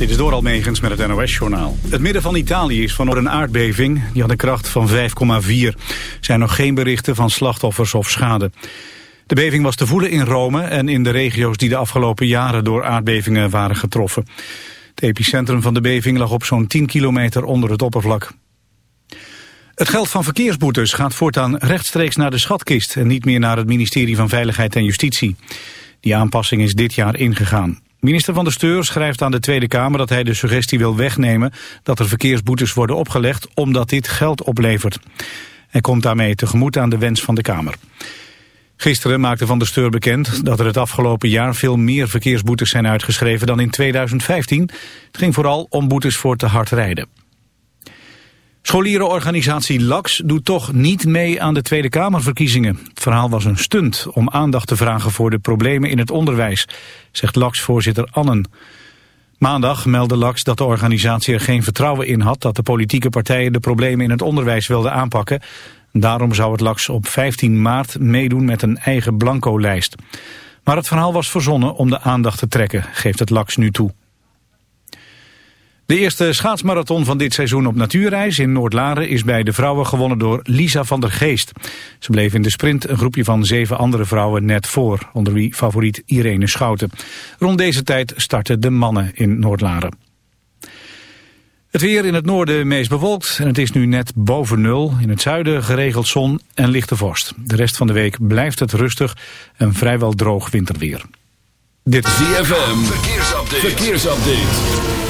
Dit is door Almegens met het NOS-journaal. Het midden van Italië is van een aardbeving. Die had een kracht van 5,4. Er zijn nog geen berichten van slachtoffers of schade. De beving was te voelen in Rome en in de regio's die de afgelopen jaren door aardbevingen waren getroffen. Het epicentrum van de beving lag op zo'n 10 kilometer onder het oppervlak. Het geld van verkeersboetes gaat voortaan rechtstreeks naar de schatkist... en niet meer naar het ministerie van Veiligheid en Justitie. Die aanpassing is dit jaar ingegaan. Minister van de Steur schrijft aan de Tweede Kamer dat hij de suggestie wil wegnemen dat er verkeersboetes worden opgelegd omdat dit geld oplevert. Hij komt daarmee tegemoet aan de wens van de Kamer. Gisteren maakte Van der Steur bekend dat er het afgelopen jaar veel meer verkeersboetes zijn uitgeschreven dan in 2015. Het ging vooral om boetes voor te hard rijden. Scholierenorganisatie LAX doet toch niet mee aan de Tweede Kamerverkiezingen. Het verhaal was een stunt om aandacht te vragen voor de problemen in het onderwijs, zegt LAX-voorzitter Annen. Maandag meldde LAX dat de organisatie er geen vertrouwen in had dat de politieke partijen de problemen in het onderwijs wilden aanpakken. Daarom zou het LAX op 15 maart meedoen met een eigen blanco-lijst. Maar het verhaal was verzonnen om de aandacht te trekken, geeft het LAX nu toe. De eerste schaatsmarathon van dit seizoen op natuurreis in Noordlaren is bij de vrouwen gewonnen door Lisa van der Geest. Ze bleef in de sprint een groepje van zeven andere vrouwen net voor, onder wie favoriet Irene Schouten. Rond deze tijd starten de mannen in Noordlaren. Het weer in het noorden meest bewolkt en het is nu net boven nul. In het zuiden geregeld zon en lichte vorst. De rest van de week blijft het rustig en vrijwel droog winterweer. Dit is ZFM, verkeersupdate. verkeersupdate.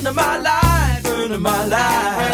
Into my life, into my life.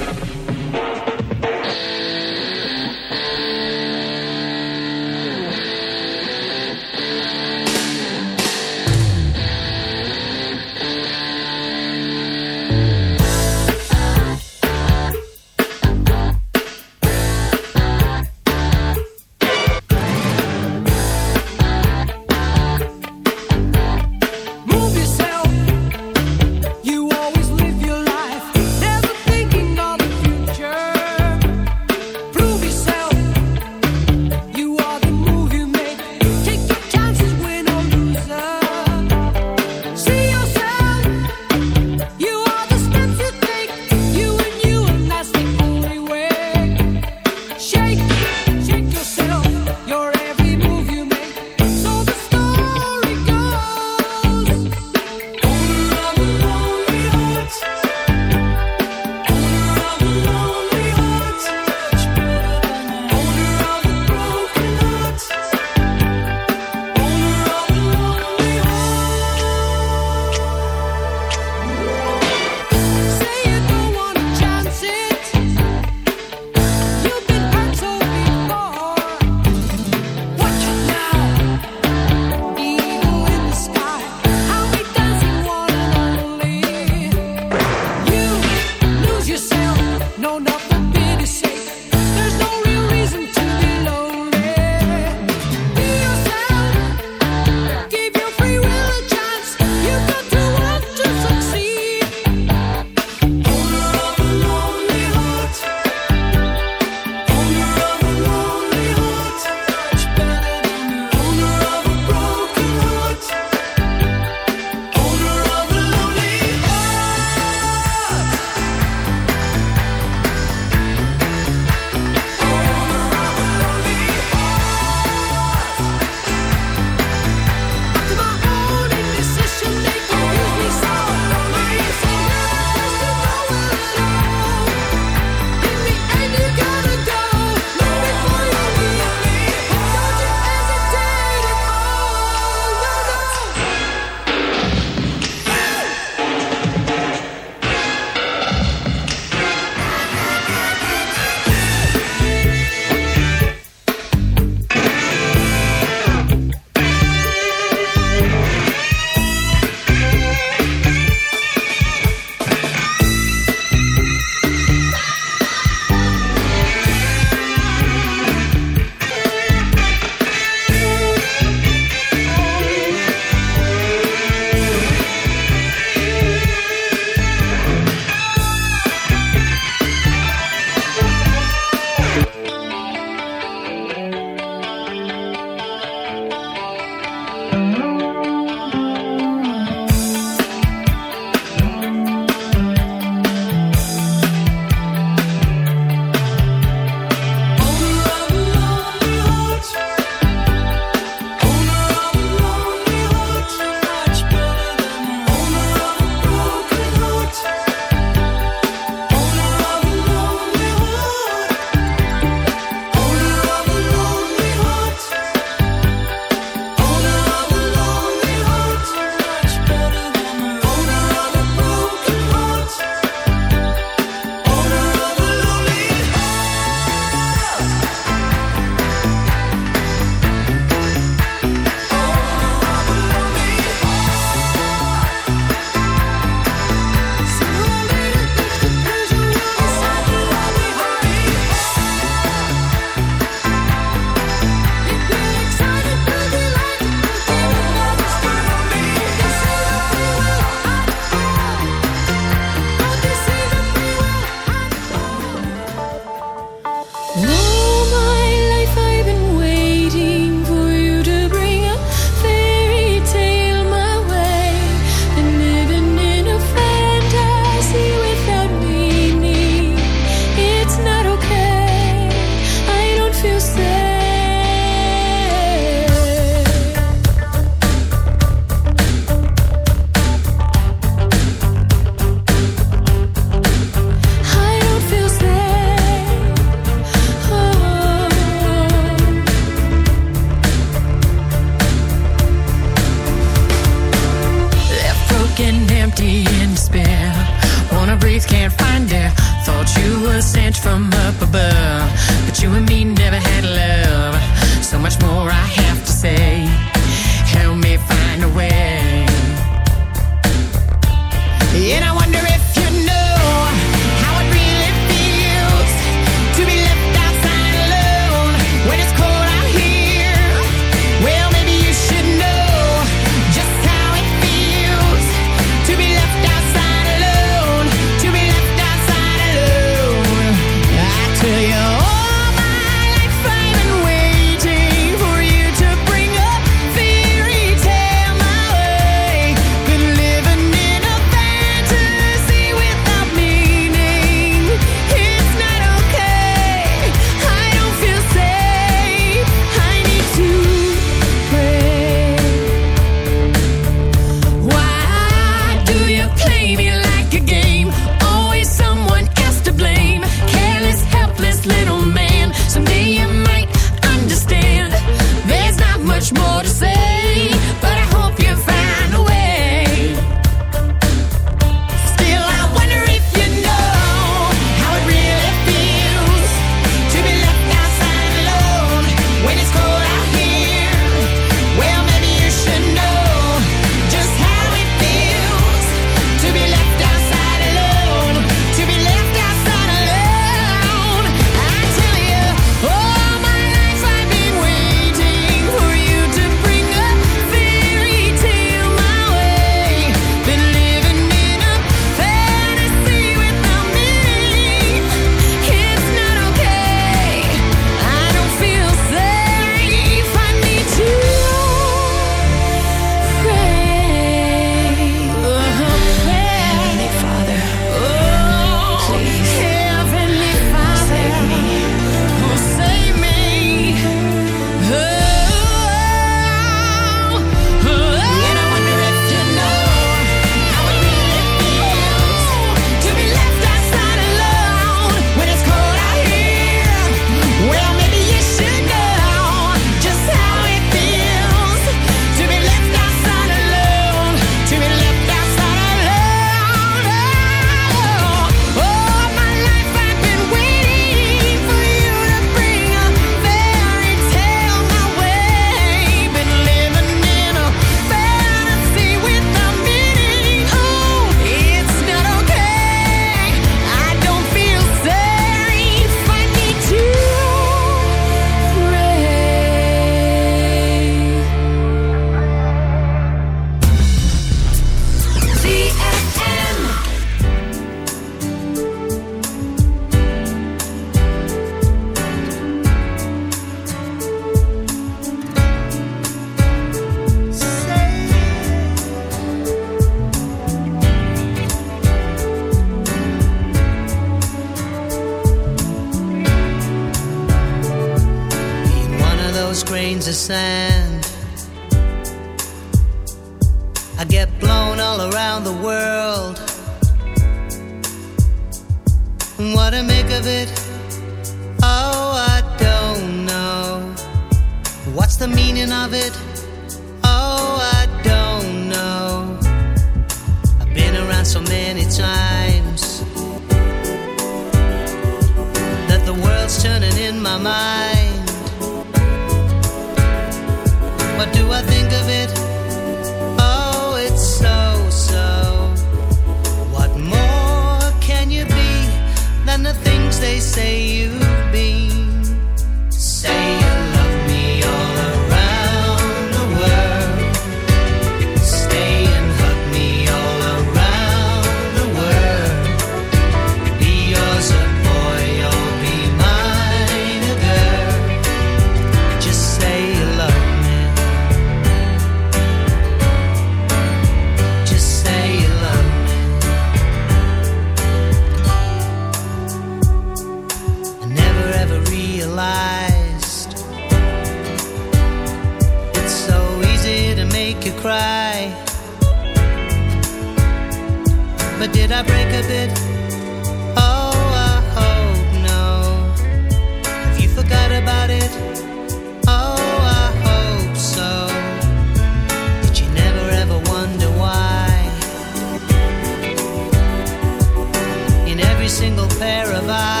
pair of eyes.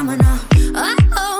stamina. Oh, oh.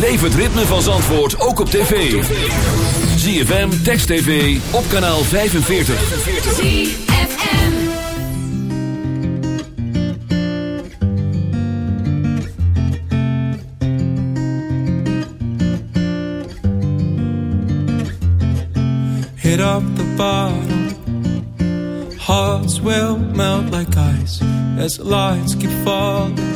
Beleef het ritme van Zandvoort ook op tv. ZFM, Text TV, op kanaal 45. ZFM. hit up the bottom. Hearts will melt like ice as the lights keep falling.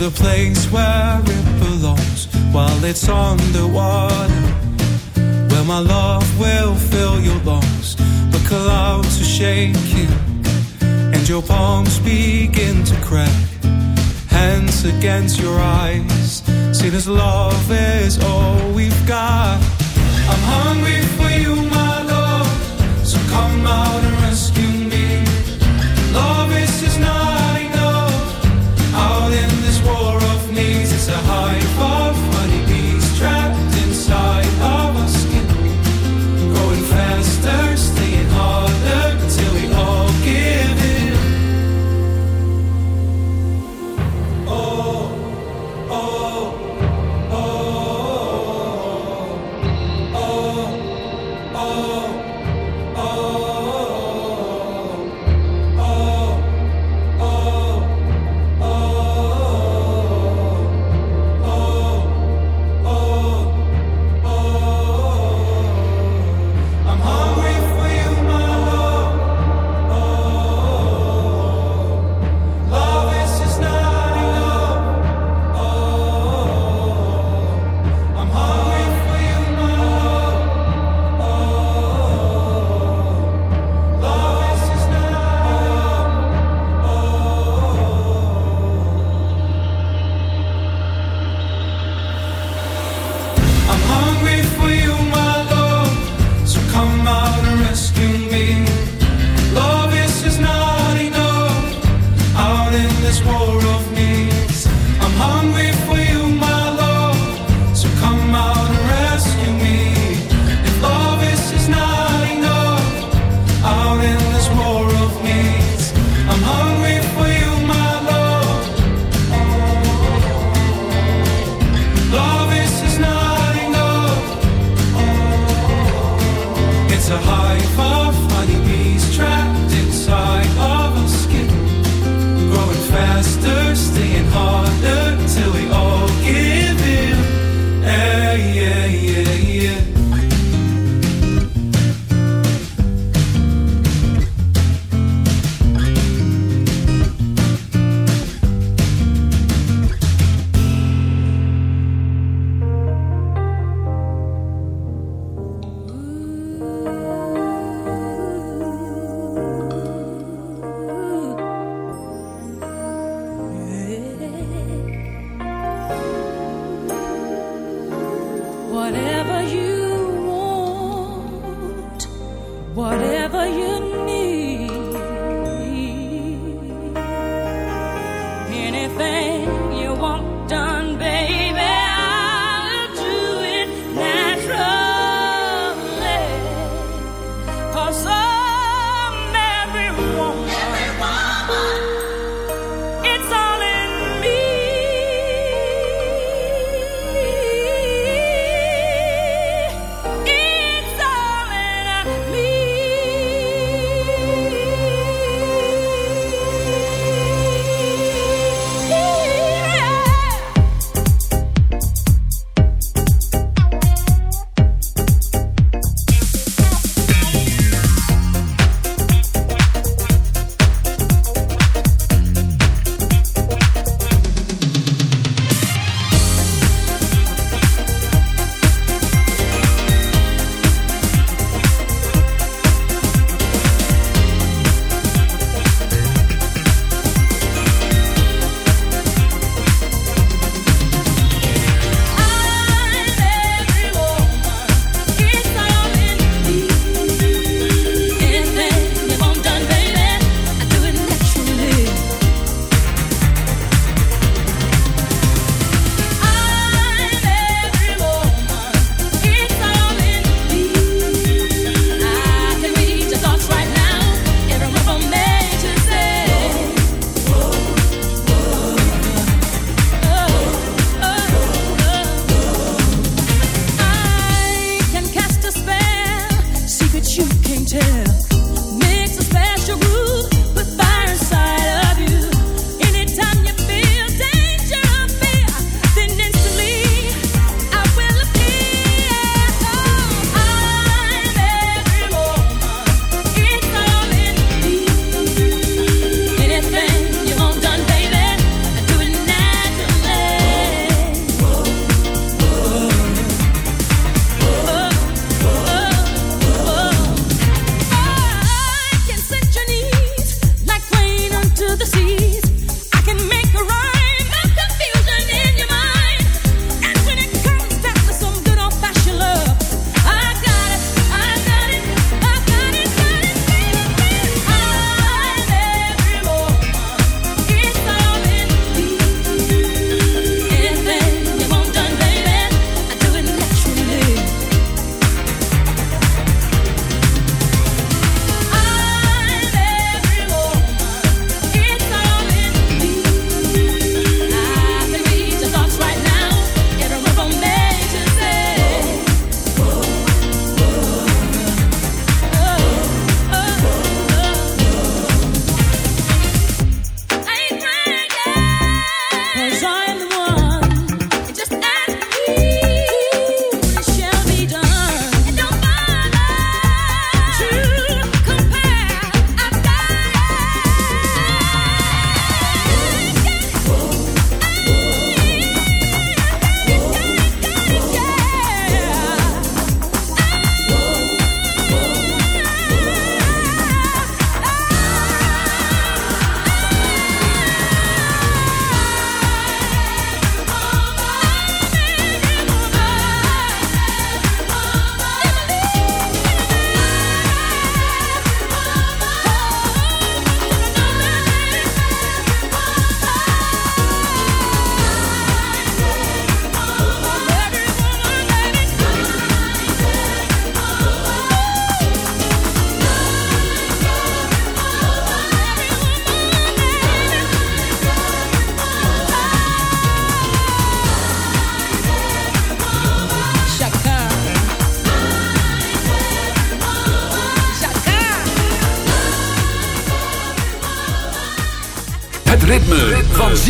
the place where it belongs while it's underwater. Where my love will fill your lungs. The clouds are shaking and your palms begin to crack. Hands against your eyes. See, this love is all we've got. I'm hungry for you, my love. So come out and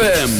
ZFM.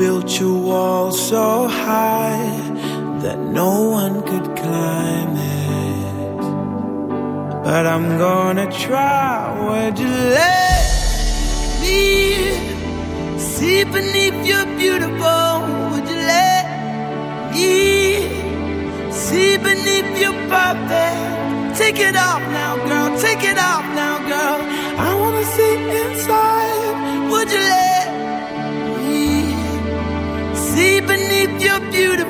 Built your wall so high that no one could climb it. But I'm gonna try. Would you let me see beneath your beautiful? Would you let me see beneath your perfect? Take it off now, girl. Take it off now, girl. I wanna see inside. Would you let beneath your beautiful